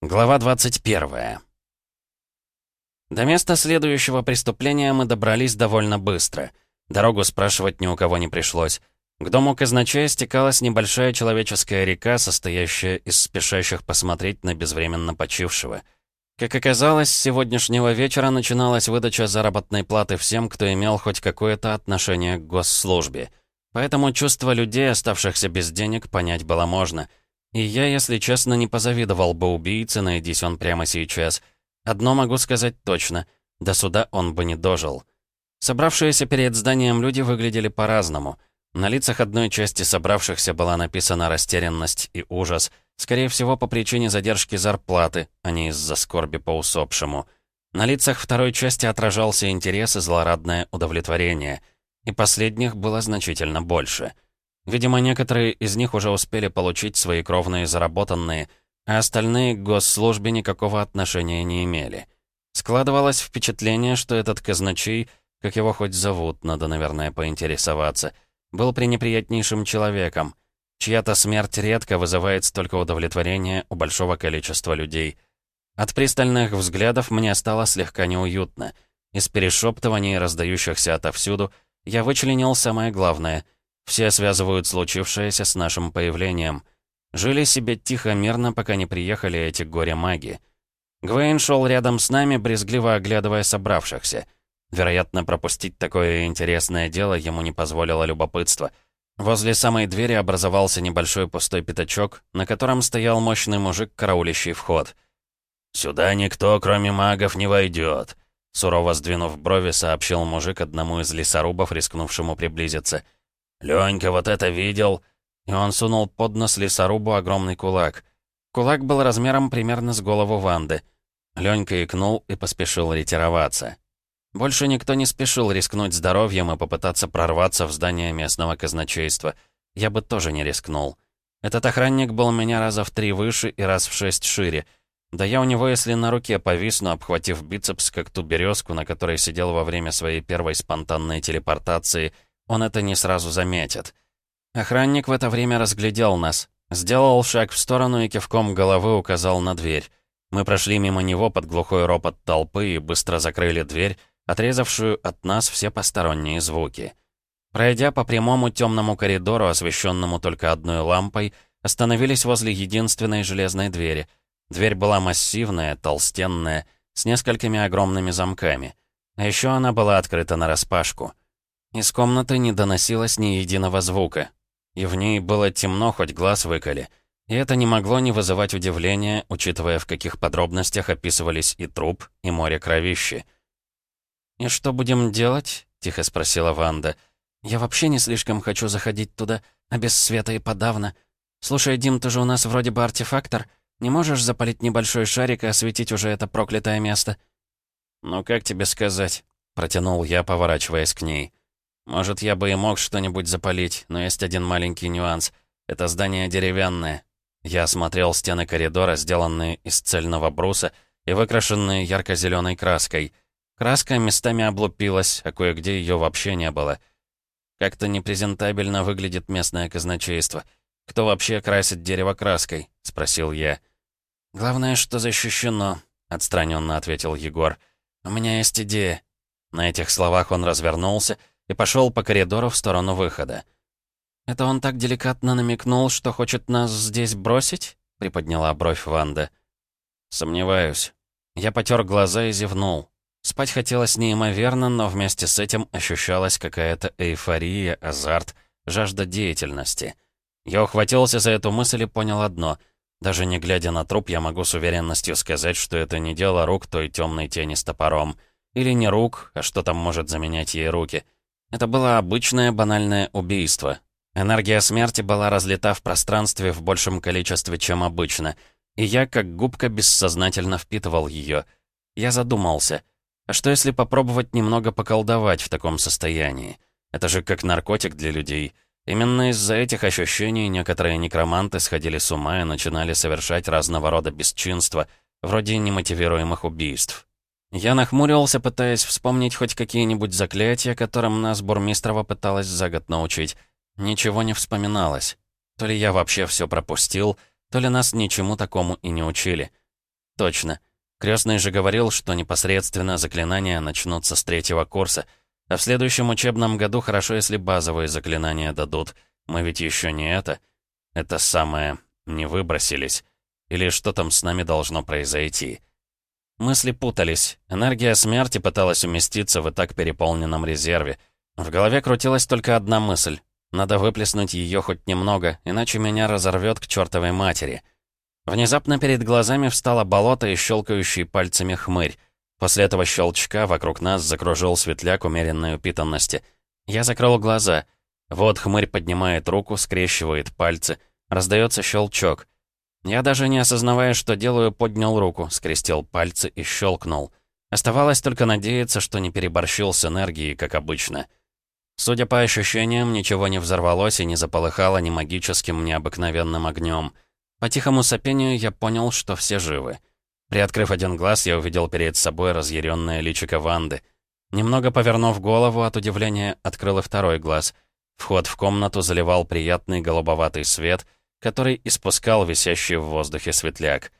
Глава 21. До места следующего преступления мы добрались довольно быстро. Дорогу спрашивать ни у кого не пришлось. К дому казначея стекалась небольшая человеческая река, состоящая из спешащих посмотреть на безвременно почившего. Как оказалось, с сегодняшнего вечера начиналась выдача заработной платы всем, кто имел хоть какое-то отношение к госслужбе. Поэтому чувство людей, оставшихся без денег, понять было можно — и я, если честно, не позавидовал бы убийце, найдись он прямо сейчас. Одно могу сказать точно. До суда он бы не дожил. Собравшиеся перед зданием люди выглядели по-разному. На лицах одной части собравшихся была написана растерянность и ужас, скорее всего, по причине задержки зарплаты, а не из-за скорби по усопшему. На лицах второй части отражался интерес и злорадное удовлетворение. И последних было значительно больше — Видимо, некоторые из них уже успели получить свои кровные заработанные, а остальные к госслужбе никакого отношения не имели. Складывалось впечатление, что этот казначей, как его хоть зовут, надо, наверное, поинтересоваться, был пренеприятнейшим человеком. Чья-то смерть редко вызывает столько удовлетворения у большого количества людей. От пристальных взглядов мне стало слегка неуютно. Из перешептываний, раздающихся отовсюду, я вычленил самое главное — все связывают случившееся с нашим появлением. Жили себе тихо-мирно, пока не приехали эти горе-маги. Гвейн шел рядом с нами, брезгливо оглядывая собравшихся. Вероятно, пропустить такое интересное дело ему не позволило любопытство. Возле самой двери образовался небольшой пустой пятачок, на котором стоял мощный мужик, караулищий вход. «Сюда никто, кроме магов, не войдет», — сурово сдвинув брови, сообщил мужик одному из лесорубов, рискнувшему приблизиться — «Лёнька вот это видел?» И он сунул под нос лесорубу огромный кулак. Кулак был размером примерно с голову Ванды. Лёнька икнул и поспешил ретироваться. Больше никто не спешил рискнуть здоровьем и попытаться прорваться в здание местного казначейства. Я бы тоже не рискнул. Этот охранник был меня раза в три выше и раз в шесть шире. Да я у него, если на руке повисну, обхватив бицепс, как ту березку, на которой сидел во время своей первой спонтанной телепортации — он это не сразу заметит. Охранник в это время разглядел нас, сделал шаг в сторону и кивком головы указал на дверь. Мы прошли мимо него под глухой ропот толпы и быстро закрыли дверь, отрезавшую от нас все посторонние звуки. Пройдя по прямому темному коридору, освещенному только одной лампой, остановились возле единственной железной двери. Дверь была массивная, толстенная, с несколькими огромными замками. А еще она была открыта нараспашку. Из комнаты не доносилось ни единого звука. И в ней было темно, хоть глаз выколи. И это не могло не вызывать удивления, учитывая, в каких подробностях описывались и труп, и море кровищи. «И что будем делать?» — тихо спросила Ванда. «Я вообще не слишком хочу заходить туда, а без света и подавно. Слушай, Дим, ты же у нас вроде бы артефактор. Не можешь запалить небольшой шарик и осветить уже это проклятое место?» «Ну, как тебе сказать?» — протянул я, поворачиваясь к ней. Может, я бы и мог что-нибудь запалить, но есть один маленький нюанс. Это здание деревянное. Я осмотрел стены коридора, сделанные из цельного бруса и выкрашенные ярко-зеленой краской. Краска местами облупилась, а кое-где ее вообще не было. Как-то непрезентабельно выглядит местное казначейство. «Кто вообще красит дерево краской?» — спросил я. «Главное, что защищено», — отстраненно ответил Егор. «У меня есть идея». На этих словах он развернулся и пошел по коридору в сторону выхода. «Это он так деликатно намекнул, что хочет нас здесь бросить?» — приподняла бровь Ванда. «Сомневаюсь». Я потер глаза и зевнул. Спать хотелось неимоверно, но вместе с этим ощущалась какая-то эйфория, азарт, жажда деятельности. Я ухватился за эту мысль и понял одно. Даже не глядя на труп, я могу с уверенностью сказать, что это не дело рук той темной тени с топором. Или не рук, а что там может заменять ей руки — это было обычное банальное убийство. Энергия смерти была разлита в пространстве в большем количестве, чем обычно, и я, как губка, бессознательно впитывал ее. Я задумался, а что если попробовать немного поколдовать в таком состоянии? Это же как наркотик для людей. Именно из-за этих ощущений некоторые некроманты сходили с ума и начинали совершать разного рода бесчинства, вроде немотивируемых убийств. Я нахмурился, пытаясь вспомнить хоть какие-нибудь заклятия, которым нас Бурмистрова пыталась за год научить. Ничего не вспоминалось. То ли я вообще все пропустил, то ли нас ничему такому и не учили. Точно. Крестный же говорил, что непосредственно заклинания начнутся с третьего курса, а в следующем учебном году хорошо, если базовые заклинания дадут. Мы ведь еще не это. Это самое... не выбросились. Или что там с нами должно произойти? Мысли путались. Энергия смерти пыталась уместиться в и так переполненном резерве. В голове крутилась только одна мысль. Надо выплеснуть ее хоть немного, иначе меня разорвет к чертовой матери. Внезапно перед глазами встало болото и щелкающий пальцами хмырь. После этого щелчка вокруг нас закружил светляк умеренной упитанности. Я закрыл глаза. Вот хмырь поднимает руку, скрещивает пальцы. Раздается щелчок. Я даже не осознавая, что делаю, поднял руку, скрестил пальцы и щелкнул. Оставалось только надеяться, что не переборщил с энергией, как обычно. Судя по ощущениям, ничего не взорвалось и не заполыхало ни магическим, ни обыкновенным огнем. По тихому сопению я понял, что все живы. Приоткрыв один глаз, я увидел перед собой разъяренное личико Ванды. Немного повернув голову, от удивления открыл и второй глаз. Вход в комнату заливал приятный голубоватый свет, который испускал висящий в воздухе светляк.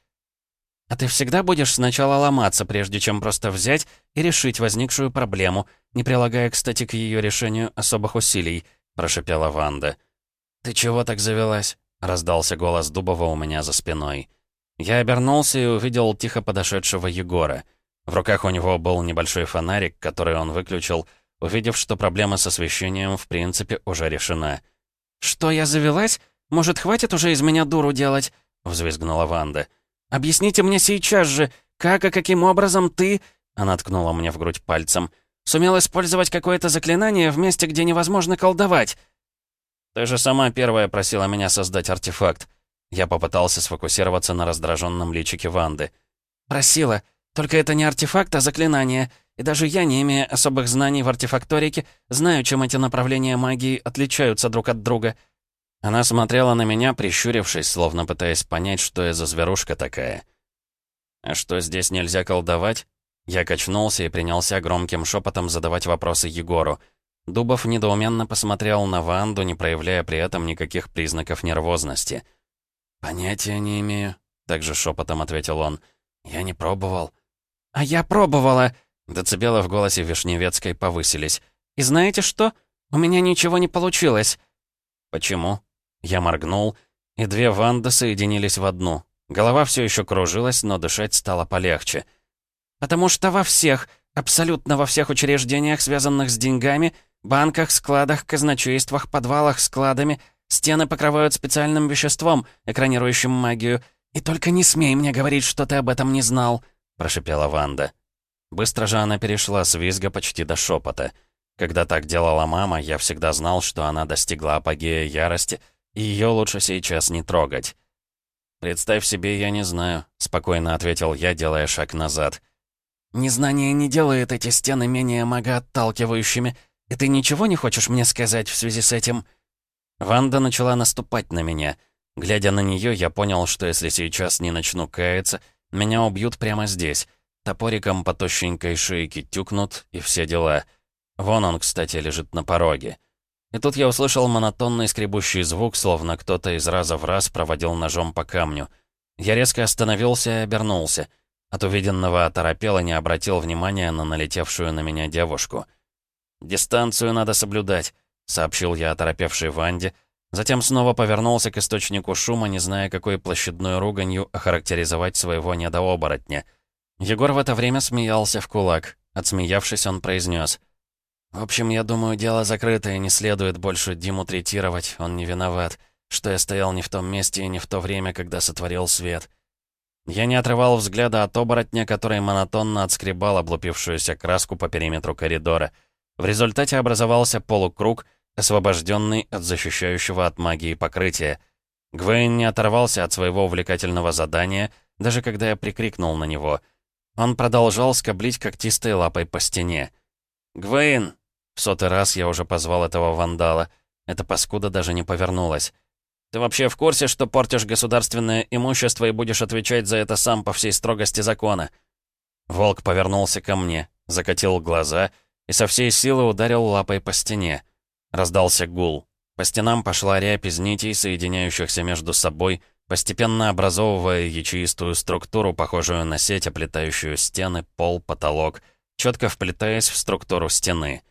«А ты всегда будешь сначала ломаться, прежде чем просто взять и решить возникшую проблему, не прилагая, кстати, к ее решению особых усилий», — прошепела Ванда. «Ты чего так завелась?» — раздался голос Дубова у меня за спиной. Я обернулся и увидел тихо подошедшего Егора. В руках у него был небольшой фонарик, который он выключил, увидев, что проблема с освещением в принципе уже решена. «Что, я завелась? Может, хватит уже из меня дуру делать?» — взвизгнула Ванда. «Объясните мне сейчас же, как и каким образом ты...» Она ткнула мне в грудь пальцем. «Сумел использовать какое-то заклинание в месте, где невозможно колдовать?» «Ты же сама первая просила меня создать артефакт». Я попытался сфокусироваться на раздраженном личике Ванды. «Просила. Только это не артефакт, а заклинание. И даже я, не имея особых знаний в артефакторике, знаю, чем эти направления магии отличаются друг от друга». Она смотрела на меня, прищурившись, словно пытаясь понять, что я за зверушка такая. «А что, здесь нельзя колдовать?» Я качнулся и принялся громким шепотом задавать вопросы Егору. Дубов недоуменно посмотрел на Ванду, не проявляя при этом никаких признаков нервозности. «Понятия не имею», — также шепотом ответил он. «Я не пробовал». «А я пробовала!» Децибелы в голосе Вишневецкой повысились. «И знаете что? У меня ничего не получилось». «Почему?» Я моргнул, и две Ванды соединились в одну. Голова все еще кружилась, но дышать стало полегче. «Потому что во всех, абсолютно во всех учреждениях, связанных с деньгами, банках, складах, казначействах, подвалах, складами. Стены покрывают специальным веществом, экранирующим магию. И только не смей мне говорить, что ты об этом не знал», — прошипела Ванда. Быстро же она перешла с визга почти до шепота. Когда так делала мама, я всегда знал, что она достигла апогея ярости, ее лучше сейчас не трогать. «Представь себе, я не знаю», — спокойно ответил я, делая шаг назад. «Незнание не делает эти стены менее магоотталкивающими», «И ты ничего не хочешь мне сказать в связи с этим?» Ванда начала наступать на меня. Глядя на нее, я понял, что если сейчас не начну каяться, меня убьют прямо здесь. Топориком по тощенькой шейке тюкнут, и все дела. Вон он, кстати, лежит на пороге. И тут я услышал монотонный скребущий звук, словно кто-то из раза в раз проводил ножом по камню. Я резко остановился и обернулся. От увиденного оторопел и не обратил внимания на налетевшую на меня девушку — «Дистанцию надо соблюдать», — сообщил я оторопевшей Ванде, затем снова повернулся к источнику шума, не зная, какой площадной руганью охарактеризовать своего недооборотня. Егор в это время смеялся в кулак. Отсмеявшись, он произнес. «В общем, я думаю, дело закрыто, и не следует больше Диму третировать, он не виноват, что я стоял не в том месте и не в то время, когда сотворил свет». Я не отрывал взгляда от оборотня, который монотонно отскребал облупившуюся краску по периметру коридора — в результате образовался полукруг, освобожденный от защищающего от магии покрытия. Гвейн не оторвался от своего увлекательного задания, даже когда я прикрикнул на него. Он продолжал скоблить когтистой лапой по стене. «Гвейн!» В сотый раз я уже позвал этого вандала. Эта паскуда даже не повернулась. «Ты вообще в курсе, что портишь государственное имущество и будешь отвечать за это сам по всей строгости закона?» Волк повернулся ко мне, закатил глаза — и со всей силы ударил лапой по стене. Раздался гул. По стенам пошла рябь из нитей, соединяющихся между собой, постепенно образовывая ячеистую структуру, похожую на сеть, оплетающую стены, пол, потолок, четко вплетаясь в структуру стены.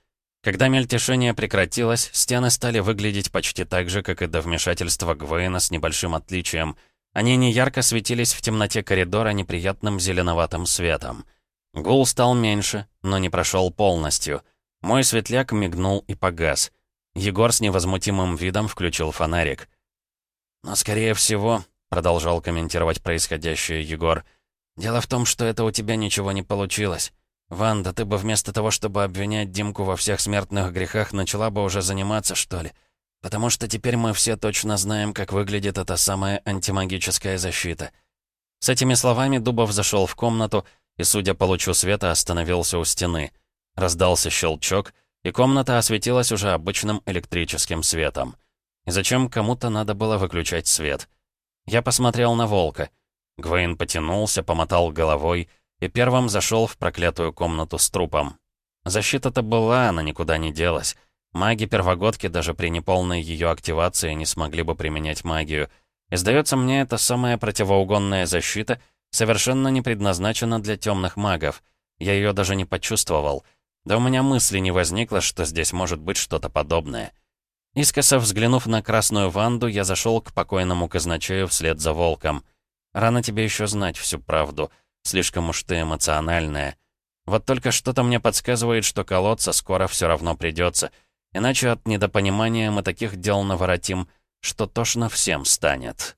Когда мельтешение прекратилось, стены стали выглядеть почти так же, как и до вмешательства Гвейна с небольшим отличием. Они неярко светились в темноте коридора неприятным зеленоватым светом. Гул стал меньше, но не прошел полностью. Мой светляк мигнул и погас. Егор с невозмутимым видом включил фонарик. «Но, скорее всего», — продолжал комментировать происходящее Егор, «дело в том, что это у тебя ничего не получилось. Ванда, ты бы вместо того, чтобы обвинять Димку во всех смертных грехах, начала бы уже заниматься, что ли. Потому что теперь мы все точно знаем, как выглядит эта самая антимагическая защита». С этими словами Дубов зашел в комнату и, судя по лучу света, остановился у стены. Раздался щелчок, и комната осветилась уже обычным электрическим светом. И зачем кому-то надо было выключать свет? Я посмотрел на волка. Гвейн потянулся, помотал головой и первым зашел в проклятую комнату с трупом. Защита-то была, она никуда не делась. Маги-первогодки даже при неполной ее активации не смогли бы применять магию. И сдается мне, это самая противоугонная защита совершенно не предназначена для темных магов. Я ее даже не почувствовал. Да у меня мысли не возникло, что здесь может быть что-то подобное. Искоса взглянув на красную Ванду, я зашел к покойному казначею вслед за волком. Рано тебе еще знать всю правду. Слишком уж ты эмоциональная. Вот только что-то мне подсказывает, что колоться скоро все равно придется. Иначе от недопонимания мы таких дел наворотим, что тошно всем станет.